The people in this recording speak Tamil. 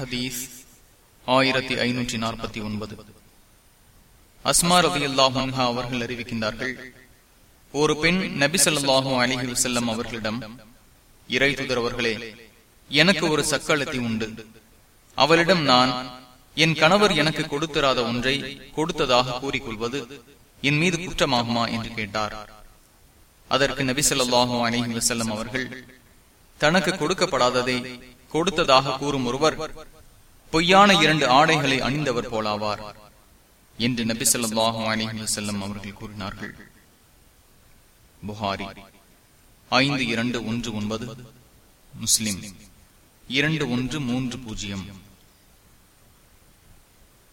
ஹதீஸ் ஆயிரத்தி ஐநூற்றி நாற்பத்தி ஒன்பது. அஸ்மா ரவி அல்லாஹா அவர்கள் அறிவிக்கின்றார்கள் ஒரு பெண் நபி சொல்லாஹு அலிஹி செல்லம் அவர்களிடம் இறை துதரவர்களே எனக்கு ஒரு சக்களத்தி உண்டு. அவளிடம் நான் என் கணவர் எனக்கு கொடுத்திராத ஒன்றை கொடுத்ததாக கூறிக்கொள்வது என் மீது குற்றமாகுமா? என்று கேட்டார். அதற்கு நபி சொல்லாஹு அலிஹி வசல்லம் அவர்கள் தனக்கு கொடுக்கப்படாததை கொடுத்ததாக கூறும் ஒருவர் பொய்யான இரண்டு ஆடைகளை அணிந்தவர் போலாவார் என்று நபி சொல்லாஹு அலிஹி வசல்லம் அவர்கள் கூறினார்கள். புகாரி ஐந்து இரண்டு ஒன்று ஒன்பது முஸ்லிம் இரண்டு ஒன்று மூன்று பூஜ்ஜியம்